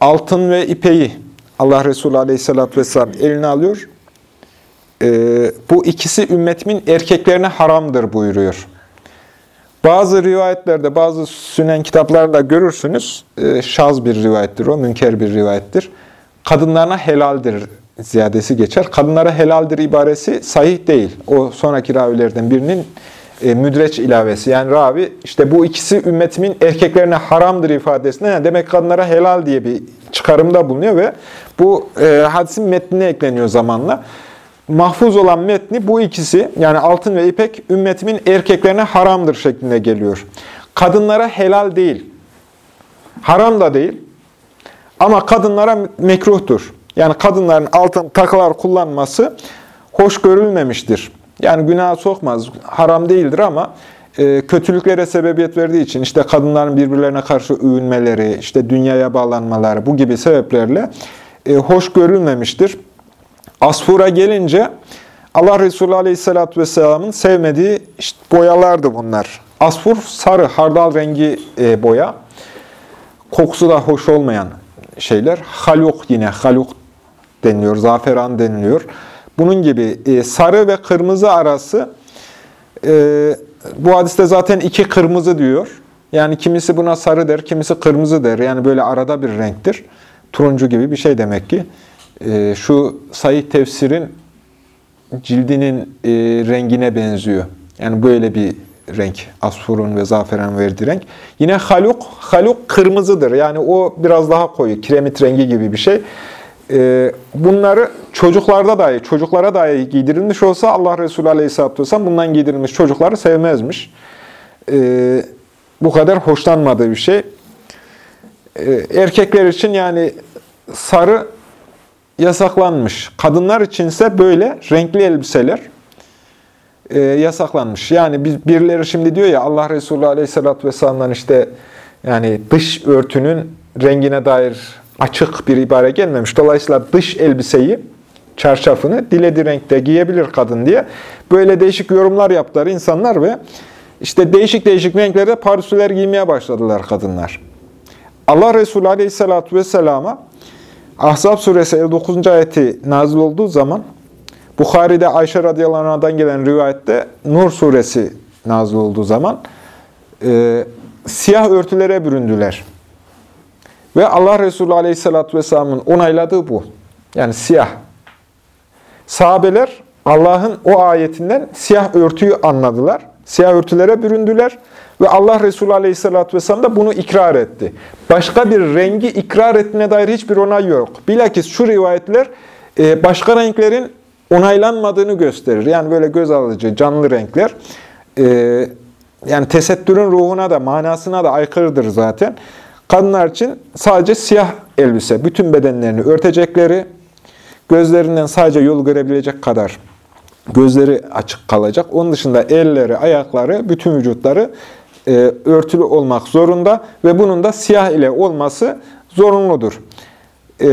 altın ve ipeyi Allah Resulü Aleyhisselatü Vesselam eline alıyor. E, bu ikisi ümmetimin erkeklerine haramdır buyuruyor. Bazı rivayetlerde, bazı sünen kitaplarda görürsünüz, e, şaz bir rivayettir o, münker bir rivayettir. Kadınlarına helaldir ziyadesi geçer. Kadınlara helaldir ibaresi sahih değil. O sonraki ravilerden birinin e, müdreç ilavesi. Yani ravi işte bu ikisi ümmetimin erkeklerine haramdır ifadesine yani demek kadınlara helal diye bir çıkarımda bulunuyor ve bu e, hadisin metnine ekleniyor zamanla. Mahfuz olan metni bu ikisi yani altın ve ipek ümmetimin erkeklerine haramdır şeklinde geliyor. Kadınlara helal değil. Haram da değil. Ama kadınlara mekruhtur. Yani kadınların altın takılar kullanması hoş görülmemiştir. Yani günaha sokmaz, haram değildir ama e, kötülüklere sebebiyet verdiği için işte kadınların birbirlerine karşı övünmeleri, işte dünyaya bağlanmaları bu gibi sebeplerle e, hoş görülmemiştir. Asfura gelince Allah Resulü Aleyhisselatü Vesselam'ın sevmediği işte boyalardı bunlar. Asfur sarı, hardal rengi e, boya. Kokusu da hoş olmayan şeyler. Haluk yine, haluk deniliyor, zaferan deniliyor. Bunun gibi e, sarı ve kırmızı arası e, bu hadiste zaten iki kırmızı diyor. Yani kimisi buna sarı der, kimisi kırmızı der. Yani böyle arada bir renktir. Turuncu gibi bir şey demek ki. E, şu sayı tefsirin cildinin e, rengine benziyor. Yani böyle bir renk. Asfurun ve zaferan verdiği renk. Yine haluk, haluk kırmızıdır. Yani o biraz daha koyu, kiremit rengi gibi bir şey. E, bunları çocuklarda dahi, çocuklara dahi giydirilmiş olsa Allah Resulü Aleyhisselatü Vesselam bundan giydirilmiş çocukları sevmezmiş. E, bu kadar hoşlanmadığı bir şey. Erkekler için yani sarı yasaklanmış. Kadınlar içinse böyle renkli elbiseler e, yasaklanmış. Yani biz, birileri şimdi diyor ya Allah Resulü Aleyhisselatü Vesselam'dan işte yani dış örtünün rengine dair açık bir ibare gelmemiş. Dolayısıyla dış elbiseyi, çarşafını dilediği renkte giyebilir kadın diye böyle değişik yorumlar yaptılar insanlar ve işte değişik değişik renklerde parsüler giymeye başladılar kadınlar. Allah Resulü Aleyhisselatü Vesselam'a Ahzab suresi 59. ayeti nazil olduğu zaman Bukhari'de Ayşe radıyallahu anh'dan gelen rivayette Nur suresi nazil olduğu zaman e, siyah örtülere büründüler. Ve Allah Resulü Aleyhisselatü Vesselam'ın onayladığı bu. Yani siyah. Sahabeler Allah'ın o ayetinden siyah örtüyü anladılar. Siyah örtülere büründüler. Ve Allah Resulü Aleyhisselatü Vesselam da bunu ikrar etti. Başka bir rengi ikrar ettiğine dair hiçbir onay yok. Bilakis şu rivayetler e, başka renklerin onaylanmadığını gösterir. Yani böyle göz alıcı, canlı renkler. E, yani tesettürün ruhuna da, manasına da aykırıdır zaten. Kadınlar için sadece siyah elbise, bütün bedenlerini örtecekleri, gözlerinden sadece yol görebilecek kadar gözleri açık kalacak. Onun dışında elleri, ayakları, bütün vücutları e, örtülü olmak zorunda ve bunun da siyah ile olması zorunludur. E,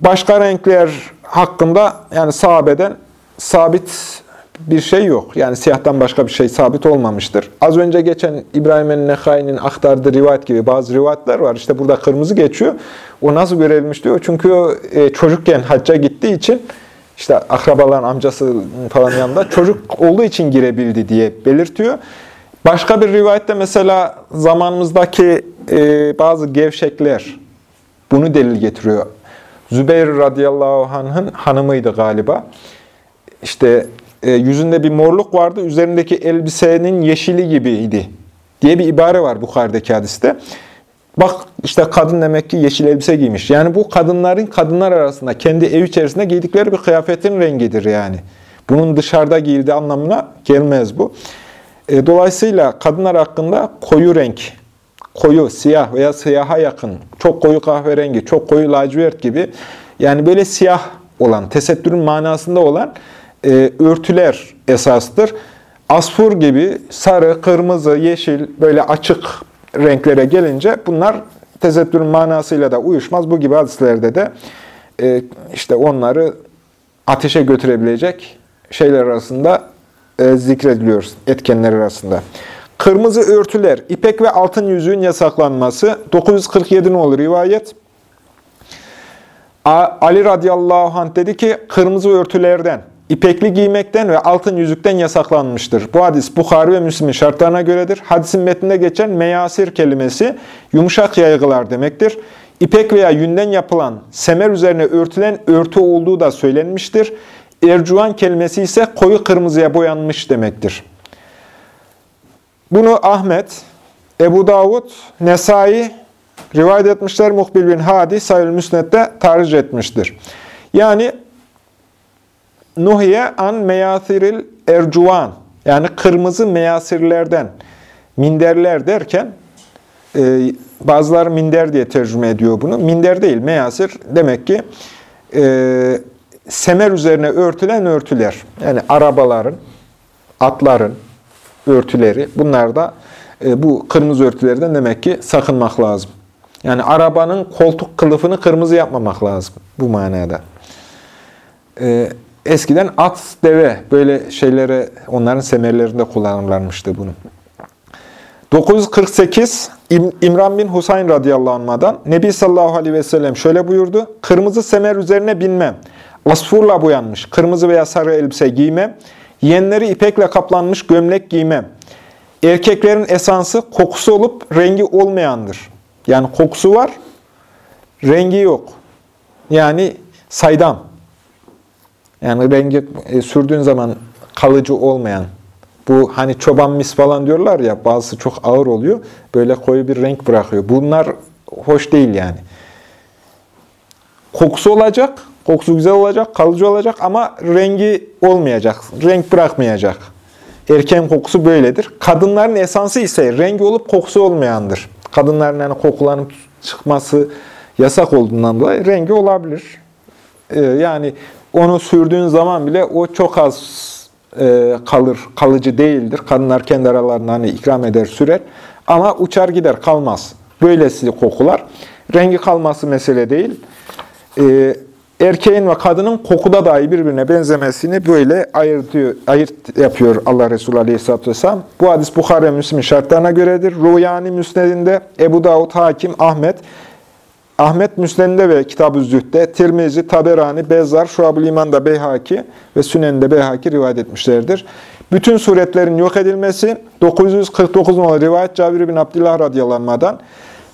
başka renkler hakkında yani sahabeden sabit bir şey yok. Yani siyahtan başka bir şey sabit olmamıştır. Az önce geçen İbrahim el-Nekhai'nin aktardığı rivayet gibi bazı rivayetler var. İşte burada kırmızı geçiyor. O nasıl görülmüş diyor. Çünkü o e, çocukken hacca gittiği için işte akrabaların amcası falan yanında çocuk olduğu için girebildi diye belirtiyor. Başka bir rivayette mesela zamanımızdaki e, bazı gevşekler bunu delil getiriyor. Zübeyir radıyallahu anh'ın hanımıydı galiba. İşte e, yüzünde bir morluk vardı, üzerindeki elbisenin yeşili gibiydi diye bir ibare var Bukhari'deki hadiste. Bak işte kadın demek ki yeşil elbise giymiş. Yani bu kadınların kadınlar arasında kendi ev içerisinde giydikleri bir kıyafetin rengidir yani. Bunun dışarıda giyildiği anlamına gelmez bu. E, dolayısıyla kadınlar hakkında koyu renk, koyu, siyah veya siyaha yakın, çok koyu kahverengi, çok koyu lacivert gibi yani böyle siyah olan, tesettürün manasında olan e, örtüler esastır. Asfur gibi sarı, kırmızı, yeşil böyle açık renklere gelince bunlar tesettürün manasıyla da uyuşmaz. Bu gibi hadislerde de e, işte onları ateşe götürebilecek şeyler arasında e, zikrediliyor etkenler arasında. Kırmızı örtüler, ipek ve altın yüzüğün yasaklanması. 947 olur rivayet. Ali radıyallahu anh dedi ki, kırmızı örtülerden, ipekli giymekten ve altın yüzükten yasaklanmıştır. Bu hadis Bukhari ve Müslim'in şartlarına göredir. Hadisin metninde geçen meyasir kelimesi yumuşak yaygılar demektir. İpek veya yünden yapılan, semer üzerine örtülen örtü olduğu da söylenmiştir. Ercuan kelimesi ise koyu kırmızıya boyanmış demektir. Bunu Ahmet, Ebu Davud, Nesai rivayet etmişler. Muhbil bin Hadi Sayül Müsned'de tarih etmiştir. Yani Nuhiye an meyasiril ercuvan yani kırmızı meyasirlerden minderler derken e, bazıları minder diye tercüme ediyor bunu. Minder değil, meyasir demek ki e, semer üzerine örtülen örtüler. Yani arabaların, atların örtüleri. Bunlar da e, bu kırmızı örtülerden demek ki sakınmak lazım. Yani arabanın koltuk kılıfını kırmızı yapmamak lazım bu manada. E, eskiden at, deve böyle şeylere onların semerlerinde kullanırlarmıştı bunu. 948 İmran bin Husayn radıyallahu anh'dan Nebi sallallahu aleyhi ve sellem şöyle buyurdu. Kırmızı semer üzerine binmem. Asfurla boyanmış kırmızı veya sarı elbise giymem. Yenleri ipekle kaplanmış gömlek giymem. Erkeklerin esansı kokusu olup rengi olmayandır. Yani kokusu var, rengi yok. Yani saydam. Yani rengi e, sürdüğün zaman kalıcı olmayan. Bu hani çoban mis falan diyorlar ya bazısı çok ağır oluyor. Böyle koyu bir renk bırakıyor. Bunlar hoş değil yani. Kokusu olacak, kokusu güzel olacak, kalıcı olacak ama rengi olmayacak, renk bırakmayacak. Erkeğin kokusu böyledir. Kadınların esansı ise rengi olup kokusu olmayandır. Kadınların yani kokulanıp çıkması yasak olduğundan dolayı rengi olabilir. Ee, yani onu sürdüğün zaman bile o çok az e, kalır, kalıcı değildir. Kadınlar kendi aralarında hani ikram eder, sürer. Ama uçar gider, kalmaz. Böylesi kokular. Rengi kalması mesele değil. E, erkeğin ve kadının kokuda dahi birbirine benzemesini böyle ayırtıyor, ayırt yapıyor Allah Resulü Aleyhisselatü Vesselam. Bu hadis Bukhara ve Müslim'in şartlarına göredir. Ruyani Müsned'inde Ebu Davud, Hakim, Ahmet, Ahmet Müslim'de ve Kitab-ı Zühd'de, Tirmizi, Taberani, Bezzar, Şuab-ı İman'da Beyhaki ve Sünen'de Beyhaki rivayet etmişlerdir. Bütün suretlerin yok edilmesi 949 numaralı rivayet Cabir bin Abdullah radıyallahu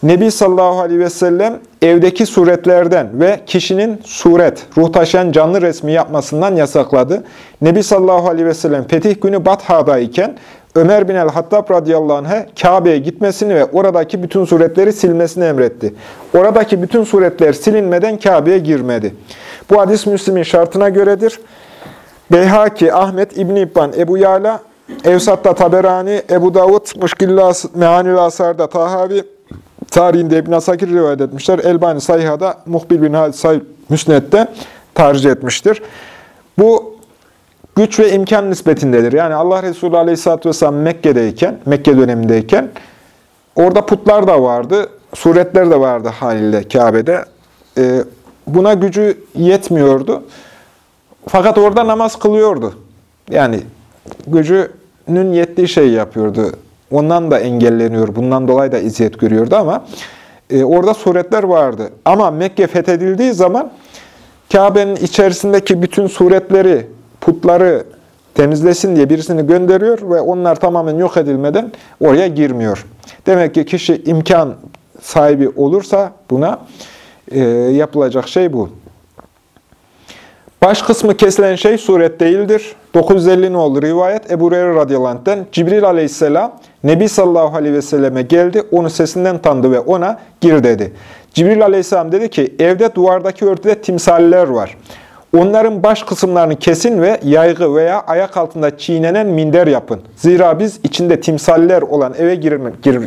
Nebi sallallahu aleyhi ve sellem evdeki suretlerden ve kişinin suret, ruh taşıyan canlı resmi yapmasından yasakladı. Nebi sallallahu aleyhi ve sellem fetih günü Batha'dayken Ömer bin el-Hattab radıyallahu anh'a Kabe'ye gitmesini ve oradaki bütün suretleri silmesini emretti. Oradaki bütün suretler silinmeden Kabe'ye girmedi. Bu hadis Müslim'in şartına göredir. Beyhaki, Ahmet, İbn İbban, Ebu Yala, Evsat'ta Taberani, Ebu Davud, Muşkillah, Mehanül Asar'da Tahavi, tarihinde İbn Asakir rivayet etmişler. Elbani Sayha'da Muhbil bin Hadis Sayh Müsnet'te tercih etmiştir. Bu güç ve imkan nispetindedir. Yani Allah Resulü Aleyhisselatü Vesselam Mekke'deyken, Mekke dönemindeyken orada putlar da vardı, suretler de vardı haliyle Kabe'de. Ee, buna gücü yetmiyordu. Fakat orada namaz kılıyordu. Yani gücünün yettiği şeyi yapıyordu. Ondan da engelleniyor, bundan dolayı da iziyet görüyordu ama e, orada suretler vardı. Ama Mekke fethedildiği zaman Kabe'nin içerisindeki bütün suretleri putları temizlesin diye birisini gönderiyor ve onlar tamamen yok edilmeden oraya girmiyor. Demek ki kişi imkan sahibi olursa buna e, yapılacak şey bu. Baş kısmı kesilen şey suret değildir. 950 nolu rivayet Ebu Hureyre radıyallahu Cibril aleyhisselam Nebi sallallahu aleyhi ve selleme geldi. Onu sesinden tanıdı ve ona gir dedi. Cibril aleyhisselam dedi ki evde duvardaki örtüde timsaller var. Onların baş kısımlarını kesin ve yaygı veya ayak altında çiğnenen minder yapın. Zira biz içinde timsaller olan eve girme, gir,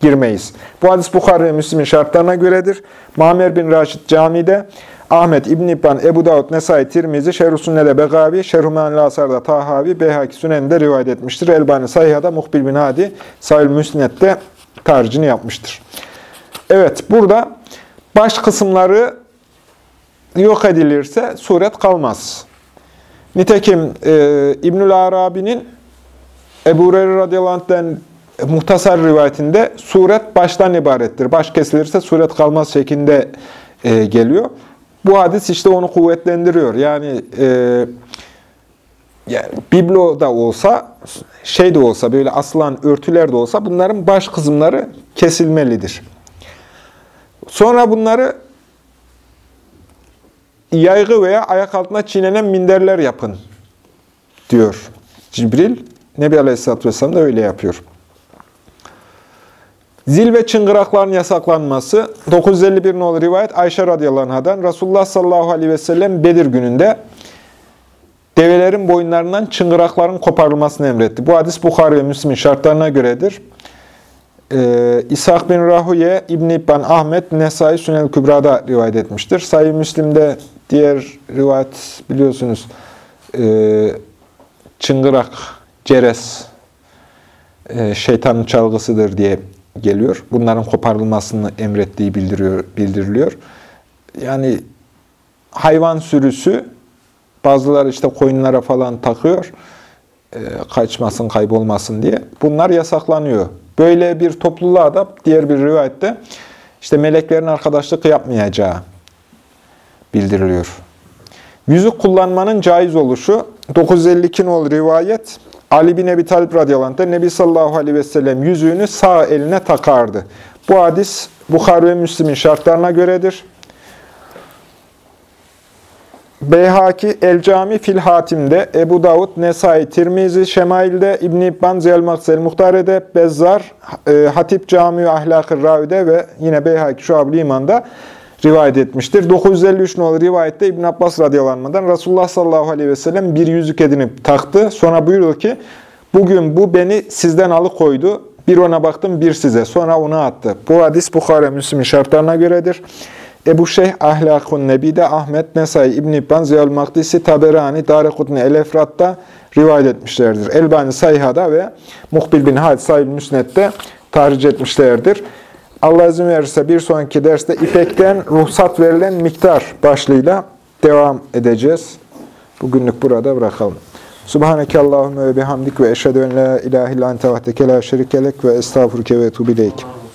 girmeyiz. Bu hadis Bukhara ve Müslim'in şartlarına göredir. Mamer bin Raşid camide, Ahmet, İbn İbban, Ebu Davud, Nesai, Tirmizi, Şerh-i Begavi, Şerh-i Asar'da Tahavi, Beyhaki Sünen'de rivayet etmiştir. Elbani Sayha'da Muhbil bin Hadi, Sahil Müsnet'te tarcini yapmıştır. Evet, burada baş kısımları yok edilirse suret kalmaz. Nitekim e, İbnül Arabi'nin Ebu Hureyre radıyallahu anh'den muhtasar rivayetinde suret baştan ibarettir. Baş kesilirse suret kalmaz şeklinde e, geliyor. Bu hadis işte onu kuvvetlendiriyor. Yani, e, yani biblo da olsa, şey de olsa, böyle asılan örtüler de olsa bunların baş kısımları kesilmelidir. Sonra bunları yaygı veya ayak altına çiğnenen minderler yapın diyor Cibril. Nebi Aleyhisselatü Vesselam da öyle yapıyor. Zil ve çıngırakların yasaklanması 951 nolu rivayet Ayşe radıyallahu anhadan Resulullah sallallahu aleyhi ve sellem Bedir gününde develerin boyunlarından çıngırakların koparılmasını emretti. Bu hadis Bukhari ve Müslim'in şartlarına göredir. Ee, İshak bin Rahuye, İbn İbban, Ahmet, Nesai, Sünel Kübra'da rivayet etmiştir. Sayı Müslim'de diğer rivayet biliyorsunuz e, çıngırak, ceres, e, şeytanın çalgısıdır diye geliyor. Bunların koparılmasını emrettiği bildiriyor, bildiriliyor. Yani hayvan sürüsü bazıları işte koyunlara falan takıyor. e, kaçmasın, kaybolmasın diye. Bunlar yasaklanıyor. Böyle bir topluluğa da diğer bir rivayette işte meleklerin arkadaşlık yapmayacağı bildiriliyor. Yüzük kullanmanın caiz oluşu 952 nol rivayet Ali bin Ebi Talib radıyallahu anh'ta Nebi sallallahu aleyhi ve sellem yüzüğünü sağ eline takardı. Bu hadis Bukhari ve Müslim'in şartlarına göredir. Beyhaki El Cami Fil Hatim'de, Ebu Davud, Nesai, Tirmizi, Şemail'de, İbn İbban, Ziyal Maksel Muhtare'de, Bezzar, e, Hatip Cami Ahlak-ı Ravi'de ve yine Beyhaki Şuab-ı İman'da rivayet etmiştir. 953 nolu rivayette İbn Abbas radıyallahu Resulullah sallallahu aleyhi ve sellem bir yüzük edinip taktı. Sonra buyurdu ki, bugün bu beni sizden alıkoydu. Bir ona baktım, bir size. Sonra onu attı. Bu hadis Bukhara Müslim'in şartlarına göredir. Ebu Şeyh Ahlakun Nebi'de Ahmet, Nesai, İbn-i İbban, Ziyal Makdisi, Taberani, Darekutni, El-Efrat'ta rivayet etmişlerdir. Elbani Sayha'da ve Muhbil bin Hadis Sahib Müsnet'te tahric etmişlerdir. Allah izin verirse bir sonraki derste İpek'ten ruhsat verilen miktar başlığıyla devam edeceğiz. Bugünlük burada bırakalım. Subhaneke Allahümme ve bihamdik ve eşhedü en la ilahe illa ente vahdeke la şerikelek ve estağfurke ve etubileyk.